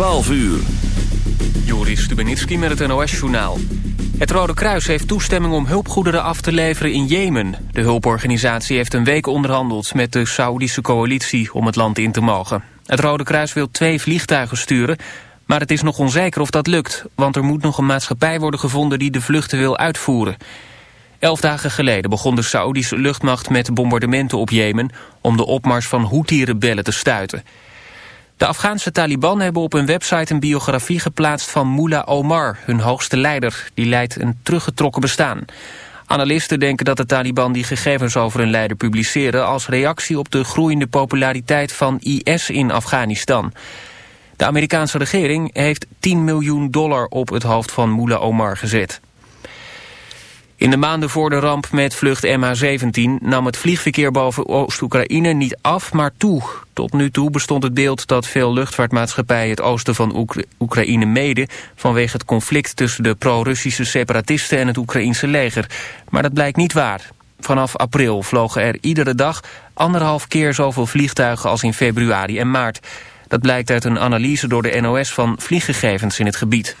12 uur. Joris Stubenitski met het NOS-journaal. Het Rode Kruis heeft toestemming om hulpgoederen af te leveren in Jemen. De hulporganisatie heeft een week onderhandeld met de Saoedische coalitie om het land in te mogen. Het Rode Kruis wil twee vliegtuigen sturen, maar het is nog onzeker of dat lukt. Want er moet nog een maatschappij worden gevonden die de vluchten wil uitvoeren. Elf dagen geleden begon de Saoedische luchtmacht met bombardementen op Jemen... om de opmars van Houthi-rebellen te stuiten. De Afghaanse Taliban hebben op hun website een biografie geplaatst van Mullah Omar, hun hoogste leider. Die leidt een teruggetrokken bestaan. Analisten denken dat de Taliban die gegevens over hun leider publiceren... als reactie op de groeiende populariteit van IS in Afghanistan. De Amerikaanse regering heeft 10 miljoen dollar op het hoofd van Mullah Omar gezet. In de maanden voor de ramp met vlucht MH17 nam het vliegverkeer boven Oost-Oekraïne niet af, maar toe. Tot nu toe bestond het beeld dat veel luchtvaartmaatschappijen het oosten van Oekraïne meden vanwege het conflict tussen de pro-Russische separatisten en het Oekraïense leger. Maar dat blijkt niet waar. Vanaf april vlogen er iedere dag anderhalf keer zoveel vliegtuigen als in februari en maart. Dat blijkt uit een analyse door de NOS van vlieggegevens in het gebied.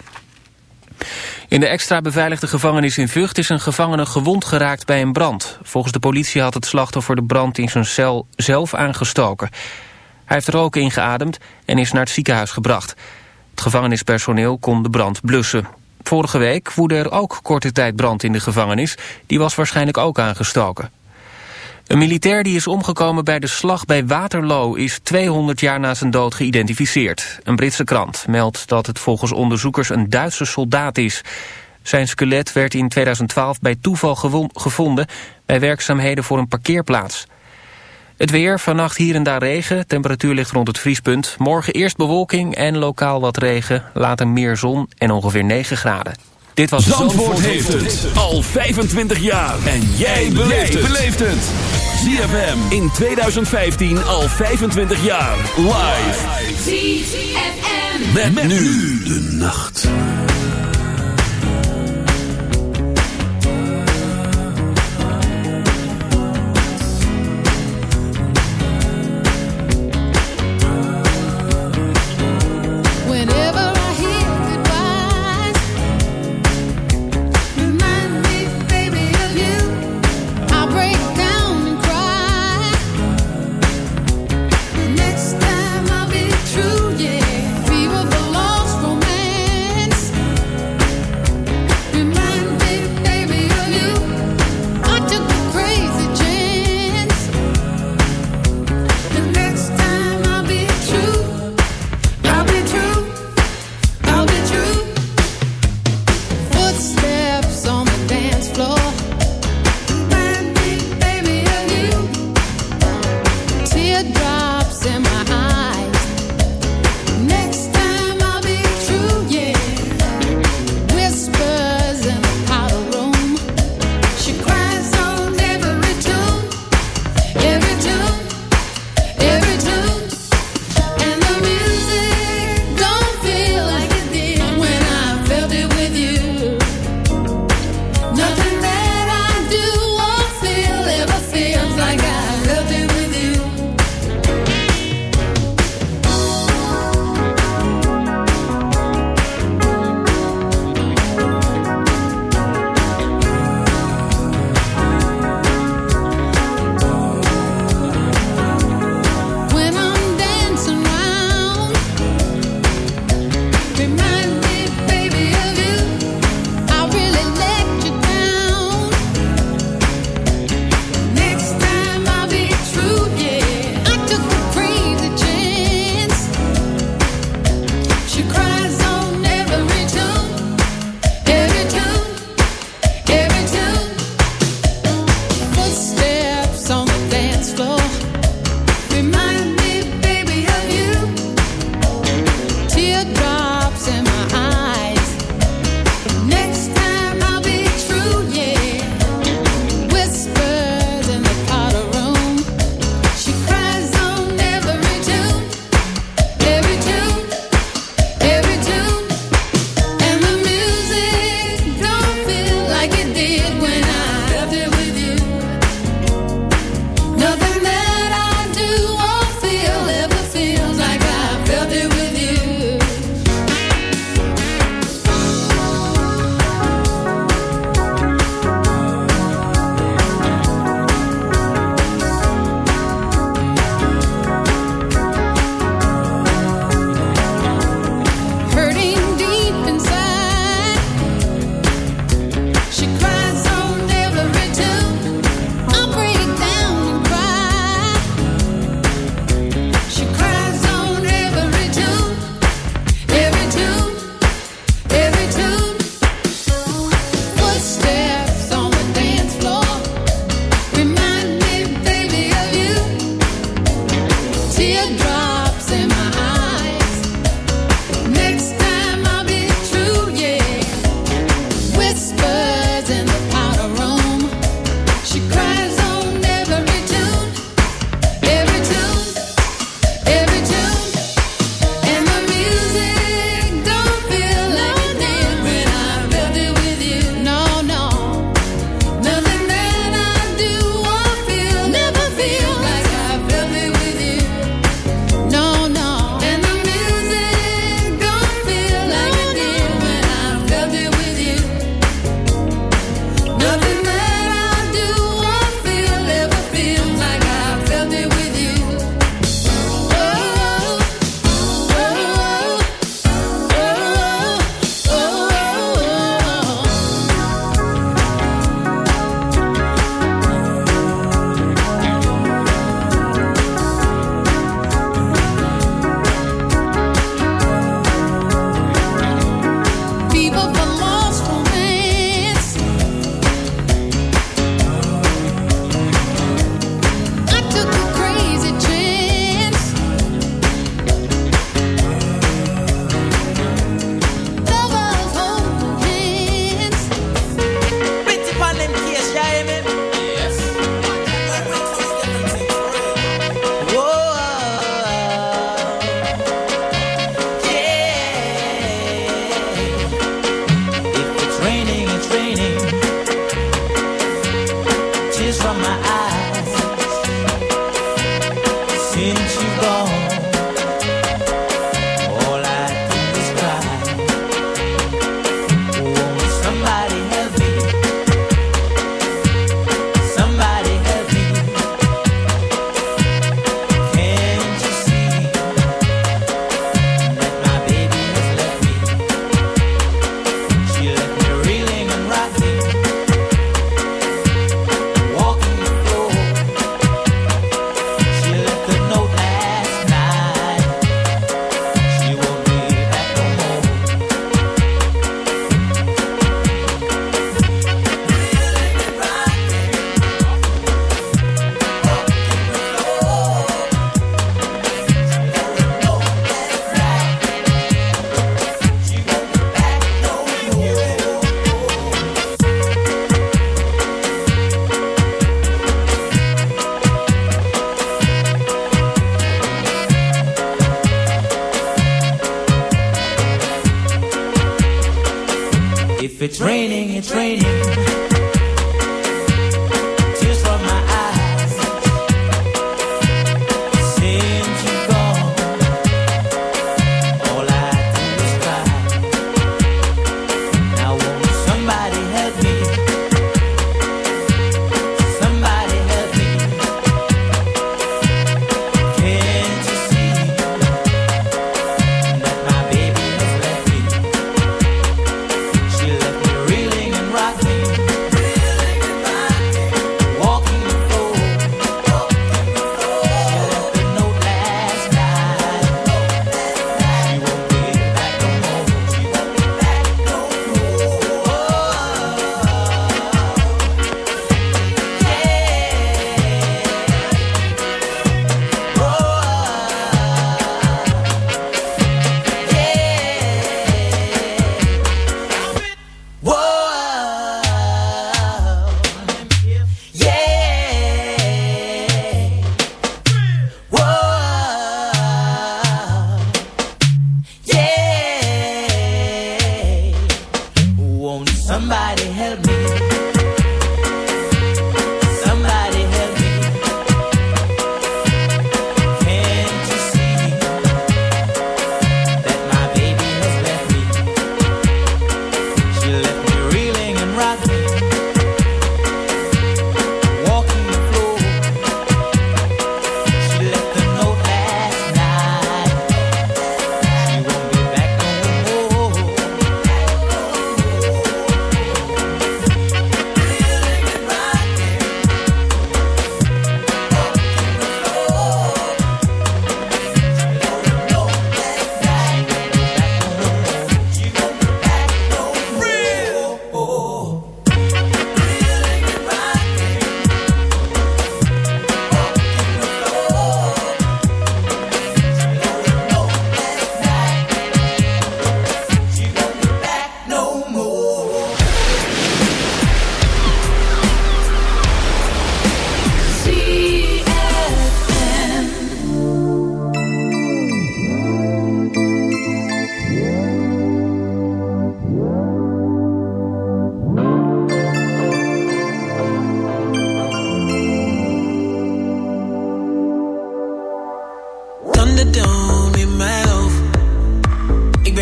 In de extra beveiligde gevangenis in Vught is een gevangene gewond geraakt bij een brand. Volgens de politie had het slachtoffer de brand in zijn cel zelf aangestoken. Hij heeft rook ingeademd en is naar het ziekenhuis gebracht. Het gevangenispersoneel kon de brand blussen. Vorige week woedde er ook korte tijd brand in de gevangenis. Die was waarschijnlijk ook aangestoken. Een militair die is omgekomen bij de slag bij Waterloo... is 200 jaar na zijn dood geïdentificeerd. Een Britse krant meldt dat het volgens onderzoekers een Duitse soldaat is. Zijn skelet werd in 2012 bij toeval gevonden... bij werkzaamheden voor een parkeerplaats. Het weer, vannacht hier en daar regen, temperatuur ligt rond het vriespunt. Morgen eerst bewolking en lokaal wat regen, later meer zon en ongeveer 9 graden. Dit was Zandvoort, Zandvoort heeft het al 25 jaar. En jij beleeft het. ZFM in 2015 al 25 jaar. Live. ZFM. Met, met nu de nacht.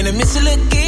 and miss you looking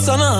sana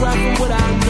cry from what I know.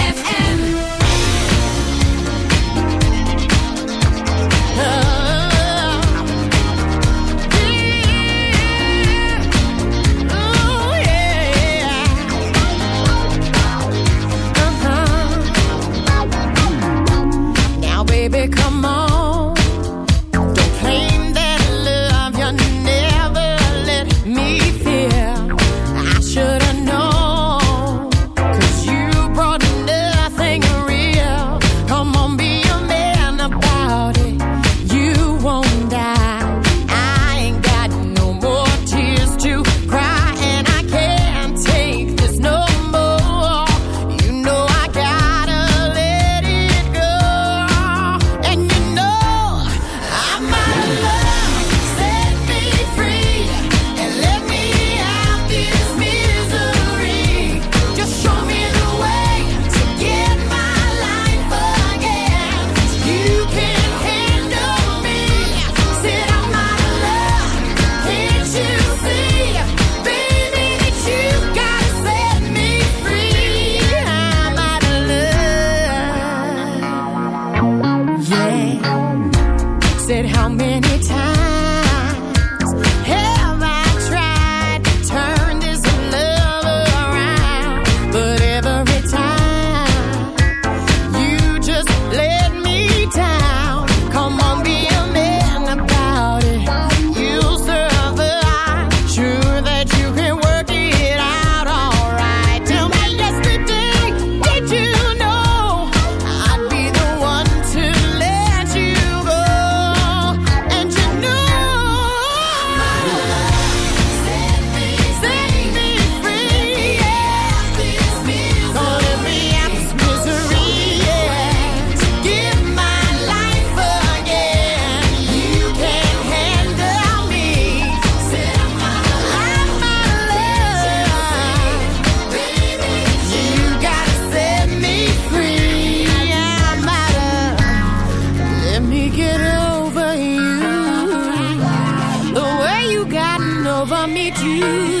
want me to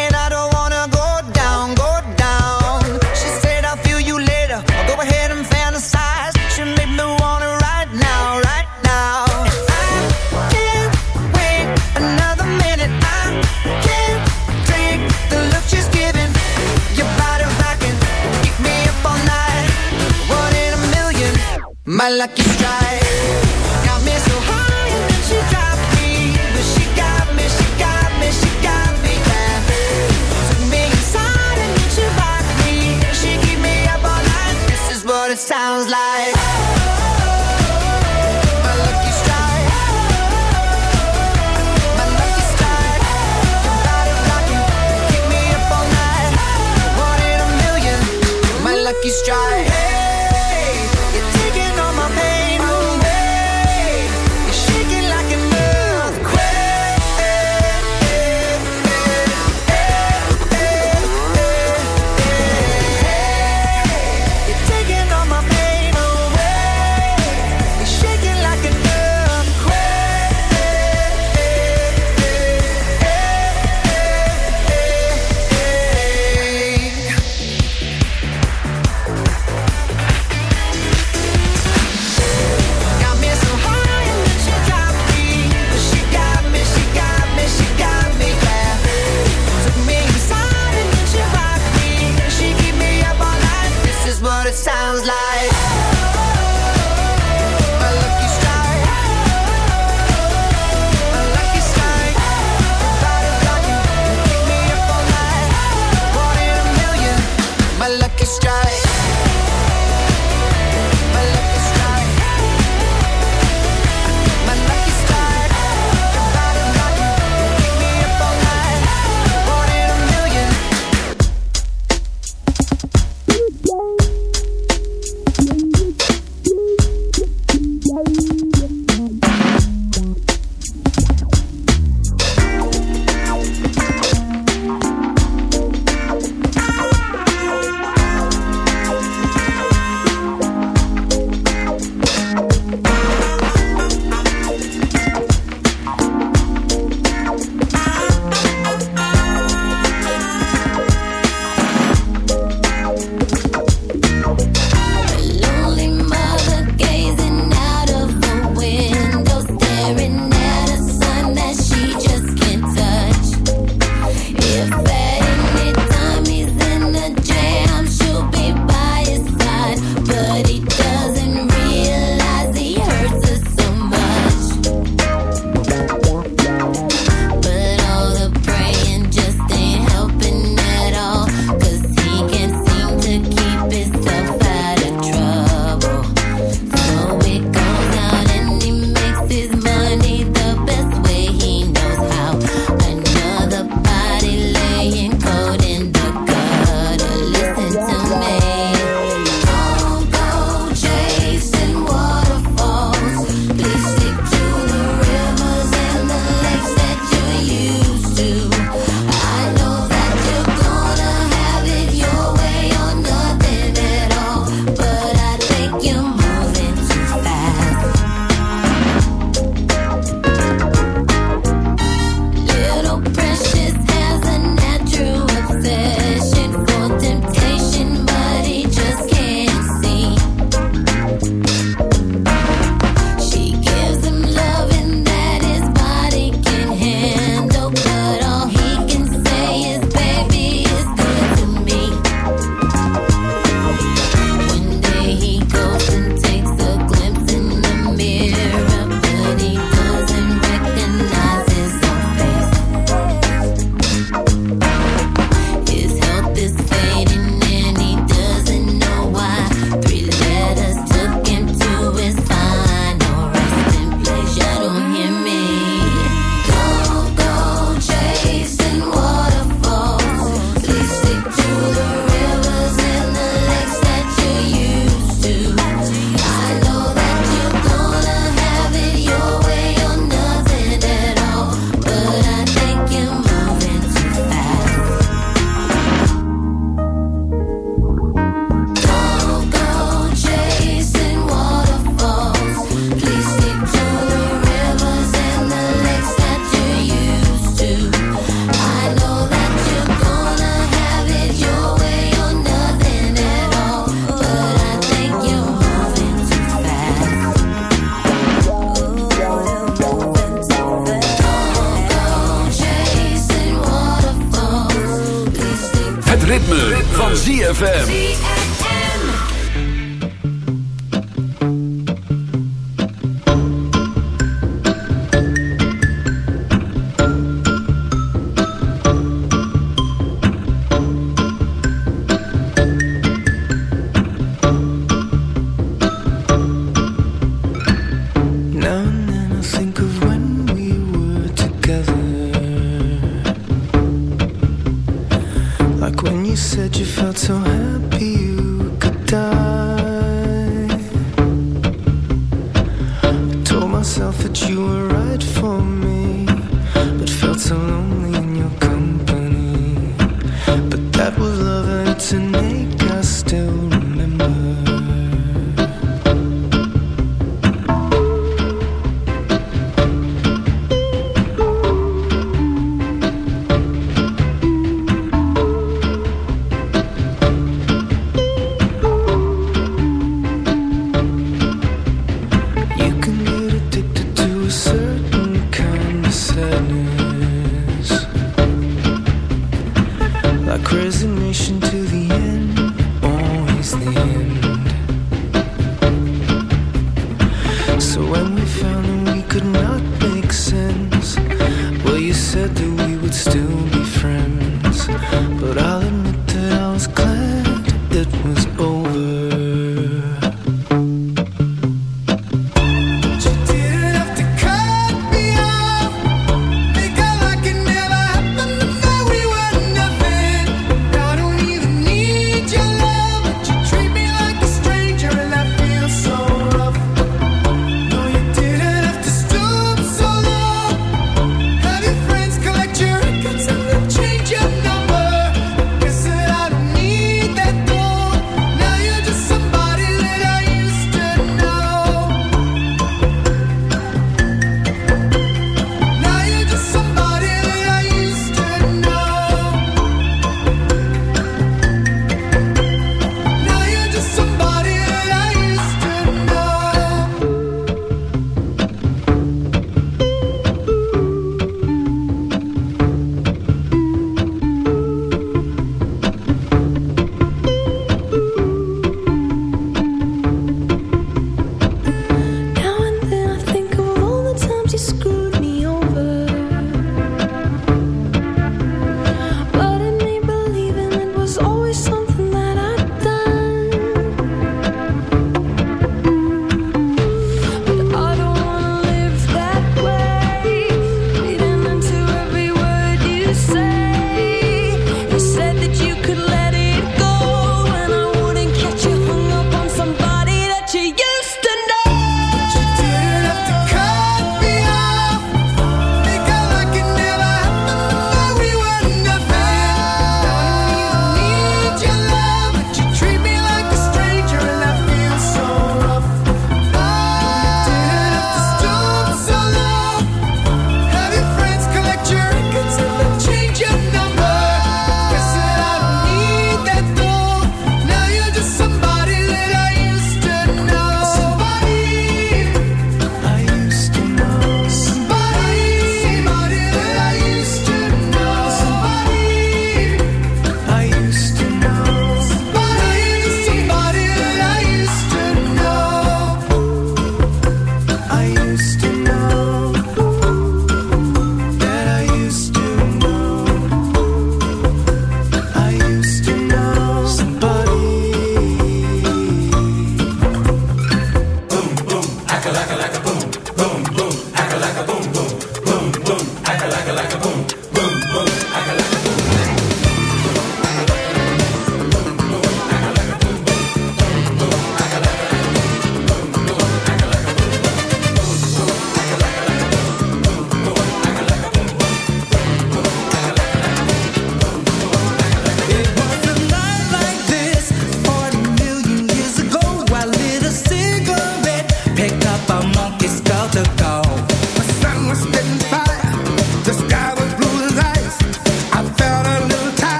Ritme, van ZFM.